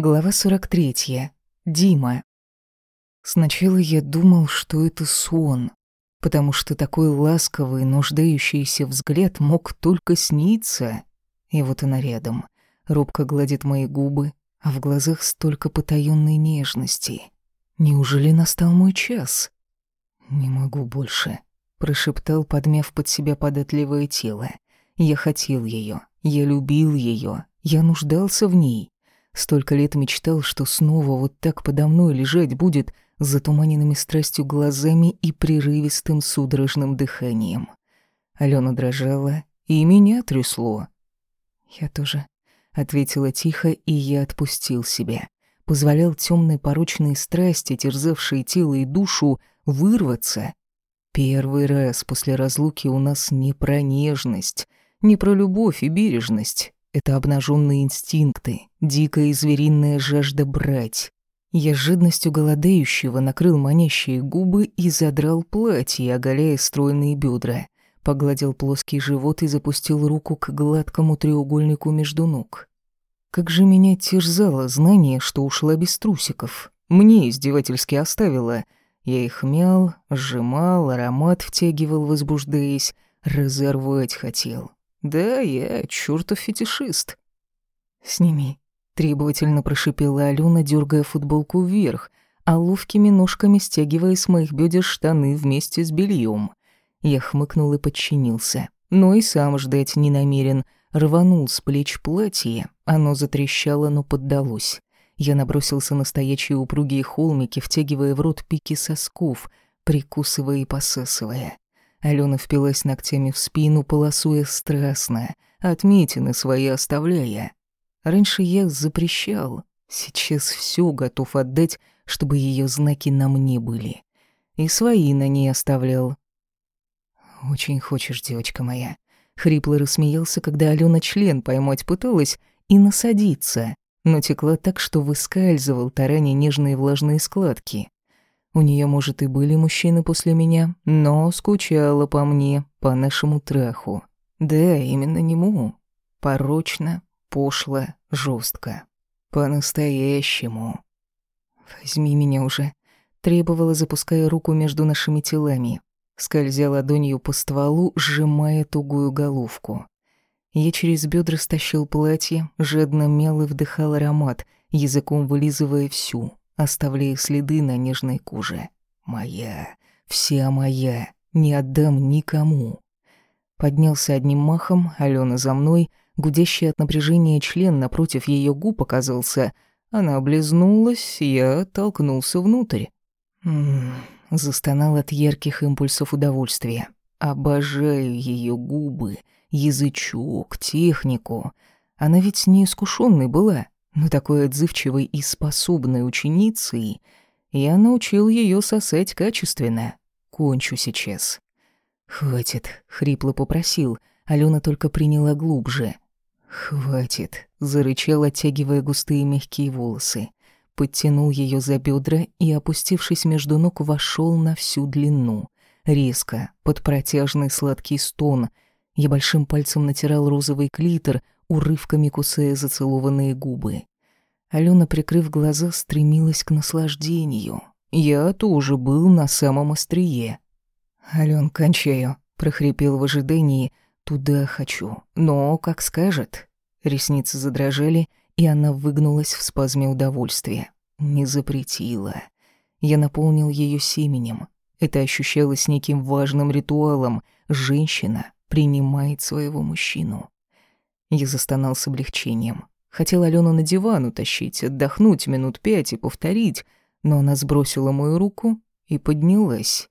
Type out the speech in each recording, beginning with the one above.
Глава 43. Дима. Сначала я думал, что это сон, потому что такой ласковый, нуждающийся взгляд мог только сниться. И вот она рядом. Робко гладит мои губы, а в глазах столько потаённой нежности. Неужели настал мой час? «Не могу больше», — прошептал, подмяв под себя податливое тело. «Я хотел её, я любил её, я нуждался в ней». Столько лет мечтал, что снова вот так подо мной лежать будет с затуманенными страстью глазами и прерывистым судорожным дыханием. Алена дрожала, и меня трясло. «Я тоже», — ответила тихо, и я отпустил себя. Позволял темной порочной страсти, терзавшей тело и душу, вырваться. Первый раз после разлуки у нас не про нежность, не про любовь и бережность, это обнаженные инстинкты, дикая и звериная жажда брать. Я жадностью голодающего накрыл манящие губы и задрал платье, оголяя стройные бедра. Погладил плоский живот и запустил руку к гладкому треугольнику между ног. Как же меня терзало знание, что ушла без трусиков. Мне издевательски оставила. Я их мял, сжимал, аромат втягивал, возбуждаясь, разорвать хотел. Да, я чёртов фетишист. Сними, требовательно прошипела Алена, дергая футболку вверх, а ловкими ножками стягивая с моих бедер штаны вместе с бельем. Я хмыкнул и подчинился, но и сам ждать не намерен. Рванул с плеч платье, оно затрещало, но поддалось. Я набросился на стоячие упругие холмики, втягивая в рот пики сосков, прикусывая и посасывая. Алена впилась ногтями в спину, полосуя страстно, отметины свои оставляя. Раньше я запрещал, сейчас все готов отдать, чтобы ее знаки на мне были. И свои на ней оставлял. «Очень хочешь, девочка моя?» Хрипло рассмеялся, когда Алена член поймать пыталась и насадиться, но текла так, что выскальзывал тараня нежные влажные складки. У нее, может, и были мужчины после меня, но скучала по мне, по нашему траху. Да, именно нему. Порочно, пошло, жестко. По-настоящему. «Возьми меня уже», — требовала, запуская руку между нашими телами. Скользя ладонью по стволу, сжимая тугую головку. Я через бедра стащил платье, жадно мял и вдыхал аромат, языком вылизывая всю, оставляя следы на нежной коже. «Моя, вся моя, не отдам никому». Поднялся одним махом, Алена за мной, гудящий от напряжения член напротив ее губ оказался. Она облизнулась, я толкнулся внутрь. М застонал от ярких импульсов удовольствия. Обожаю ее губы, язычок, технику. Она ведь неискушенной была, но такой отзывчивой и способной ученицей я научил ее сосать качественно. Кончу сейчас. «Хватит», — хрипло попросил. Алена только приняла глубже. «Хватит», — зарычал, оттягивая густые мягкие волосы. Подтянул ее за бедра и, опустившись между ног, вошел на всю длину. Резко, под протяжный сладкий стон. Я большим пальцем натирал розовый клитор, урывками кусая зацелованные губы. Алена, прикрыв глаза, стремилась к наслаждению. Я тоже был на самом острие. «Ален, кончаю», — прохрипел в ожидании. «Туда хочу. Но, как скажет». Ресницы задрожали, и она выгнулась в спазме удовольствия. Не запретила. Я наполнил ее семенем. Это ощущалось неким важным ритуалом. Женщина принимает своего мужчину. Я застонал с облегчением. Хотел Алену на диван утащить, отдохнуть минут пять и повторить, но она сбросила мою руку и поднялась.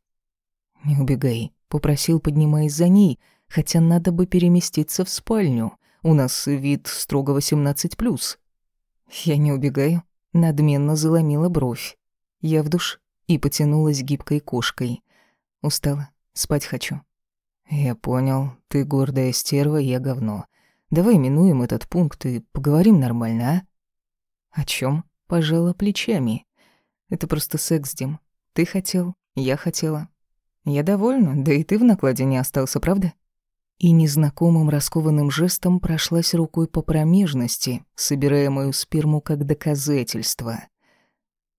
«Не убегай», — попросил, поднимаясь за ней, хотя надо бы переместиться в спальню. У нас вид строго 18+. Я не убегаю, надменно заломила бровь. Я в душ и потянулась гибкой кошкой. Устала, спать хочу. Я понял, ты гордая стерва, я говно. Давай минуем этот пункт и поговорим нормально, а? О чем? Пожала плечами. Это просто секс, Дим. Ты хотел, я хотела. Я довольна, да и ты в накладе не остался, правда? и незнакомым раскованным жестом прошлась рукой по промежности, собирая мою сперму как доказательство.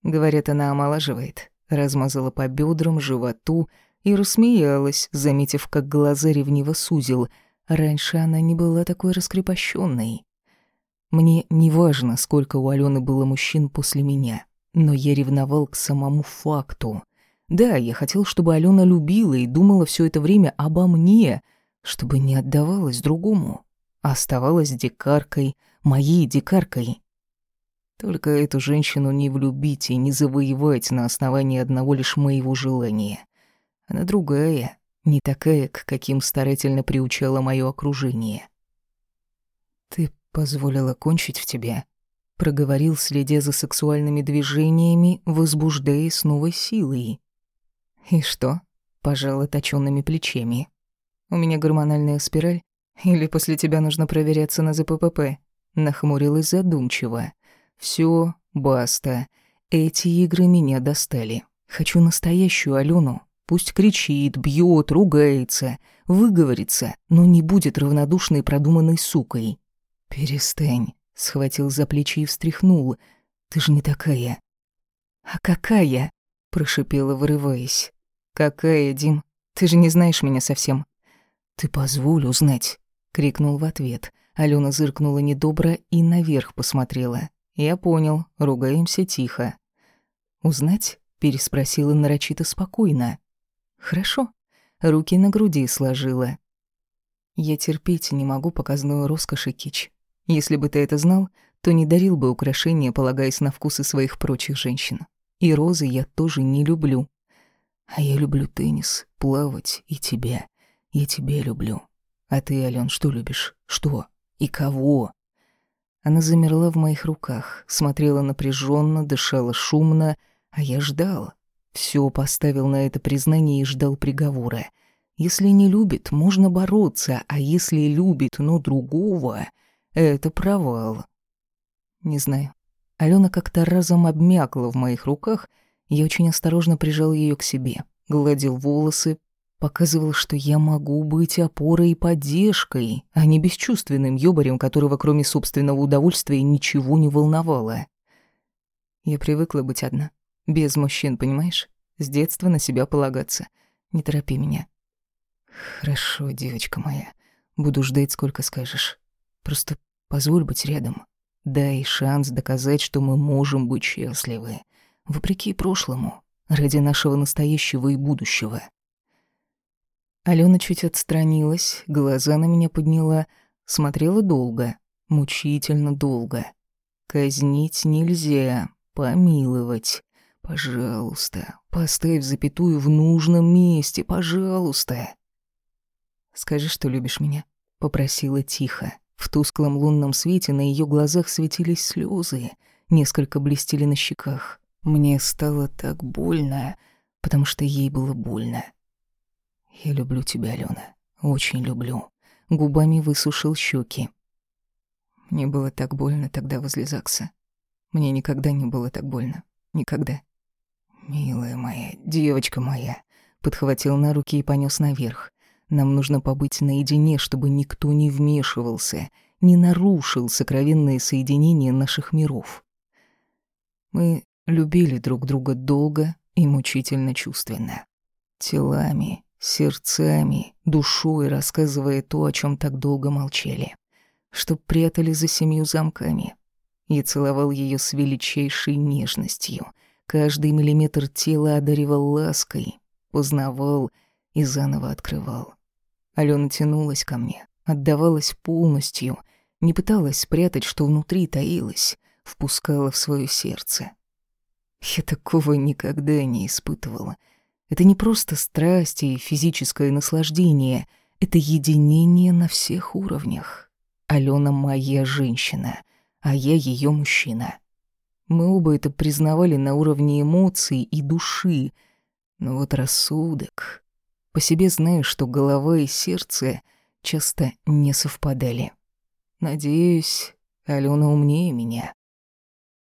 Говорят, она омолаживает, размазала по бедрам, животу и рассмеялась, заметив, как глаза ревниво сузил. Раньше она не была такой раскрепощенной. Мне не важно, сколько у Алены было мужчин после меня, но я ревновал к самому факту. Да, я хотел, чтобы Алена любила и думала все это время обо мне, чтобы не отдавалась другому, а оставалась дикаркой, моей дикаркой. Только эту женщину не влюбить и не завоевать на основании одного лишь моего желания. Она другая, не такая, к каким старательно приучало мое окружение. «Ты позволила кончить в тебе?» проговорил, следя за сексуальными движениями, возбуждая с новой силой. «И что?» — пожала точёными плечами. «У меня гормональная спираль? Или после тебя нужно проверяться на ЗППП?» Нахмурилась задумчиво. Всё, баста. Эти игры меня достали. Хочу настоящую Алену. Пусть кричит, бьет, ругается, выговорится, но не будет равнодушной продуманной сукой. «Перестань», — схватил за плечи и встряхнул. «Ты же не такая». «А какая?» — прошипела, вырываясь. «Какая, Дим? Ты же не знаешь меня совсем». «Ты позволь узнать», — крикнул в ответ. Алена зыркнула недобро и наверх посмотрела. Я понял, ругаемся тихо. «Узнать?» — переспросила нарочито спокойно. «Хорошо». Руки на груди сложила. Я терпеть не могу показную роскошь и кич. Если бы ты это знал, то не дарил бы украшения, полагаясь на вкусы своих прочих женщин. И розы я тоже не люблю. А я люблю теннис, плавать и тебя. Я тебя люблю. А ты, Ален, что любишь? Что? И кого? Она замерла в моих руках, смотрела напряженно, дышала шумно, а я ждал. Все поставил на это признание и ждал приговора. Если не любит, можно бороться, а если любит, но другого, это провал. Не знаю. Алена как-то разом обмякла в моих руках, я очень осторожно прижал ее к себе, гладил волосы, показывал, что я могу быть опорой и поддержкой, а не бесчувственным ёбарем, которого кроме собственного удовольствия ничего не волновало. Я привыкла быть одна, без мужчин, понимаешь? С детства на себя полагаться. Не торопи меня. Хорошо, девочка моя. Буду ждать, сколько скажешь. Просто позволь быть рядом. Дай шанс доказать, что мы можем быть счастливы вопреки прошлому, ради нашего настоящего и будущего. Алена чуть отстранилась, глаза на меня подняла, смотрела долго, мучительно долго. Казнить нельзя, помиловать. Пожалуйста, поставь запятую в нужном месте, пожалуйста. Скажи, что любишь меня, попросила тихо. В тусклом лунном свете на ее глазах светились слезы, несколько блестели на щеках. Мне стало так больно, потому что ей было больно. Я люблю тебя, Алена, очень люблю. Губами высушил щеки. Мне было так больно тогда возле ЗАГСа. Мне никогда не было так больно. Никогда. Милая моя, девочка моя, подхватил на руки и понес наверх. Нам нужно побыть наедине, чтобы никто не вмешивался, не нарушил сокровенное соединение наших миров. Мы любили друг друга долго и мучительно чувственно. Телами, сердцами, душой рассказывая то, о чем так долго молчали, что прятали за семью замками. Я целовал ее с величайшей нежностью. Каждый миллиметр тела одаривал лаской, познавал и заново открывал. Алена тянулась ко мне, отдавалась полностью, не пыталась спрятать, что внутри таилось, впускала в свое сердце. Я такого никогда не испытывала. Это не просто страсть и физическое наслаждение, это единение на всех уровнях. Алена моя женщина, а я ее мужчина. Мы оба это признавали на уровне эмоций и души, но вот рассудок... По себе знаю, что голова и сердце часто не совпадали. Надеюсь, Алена умнее меня.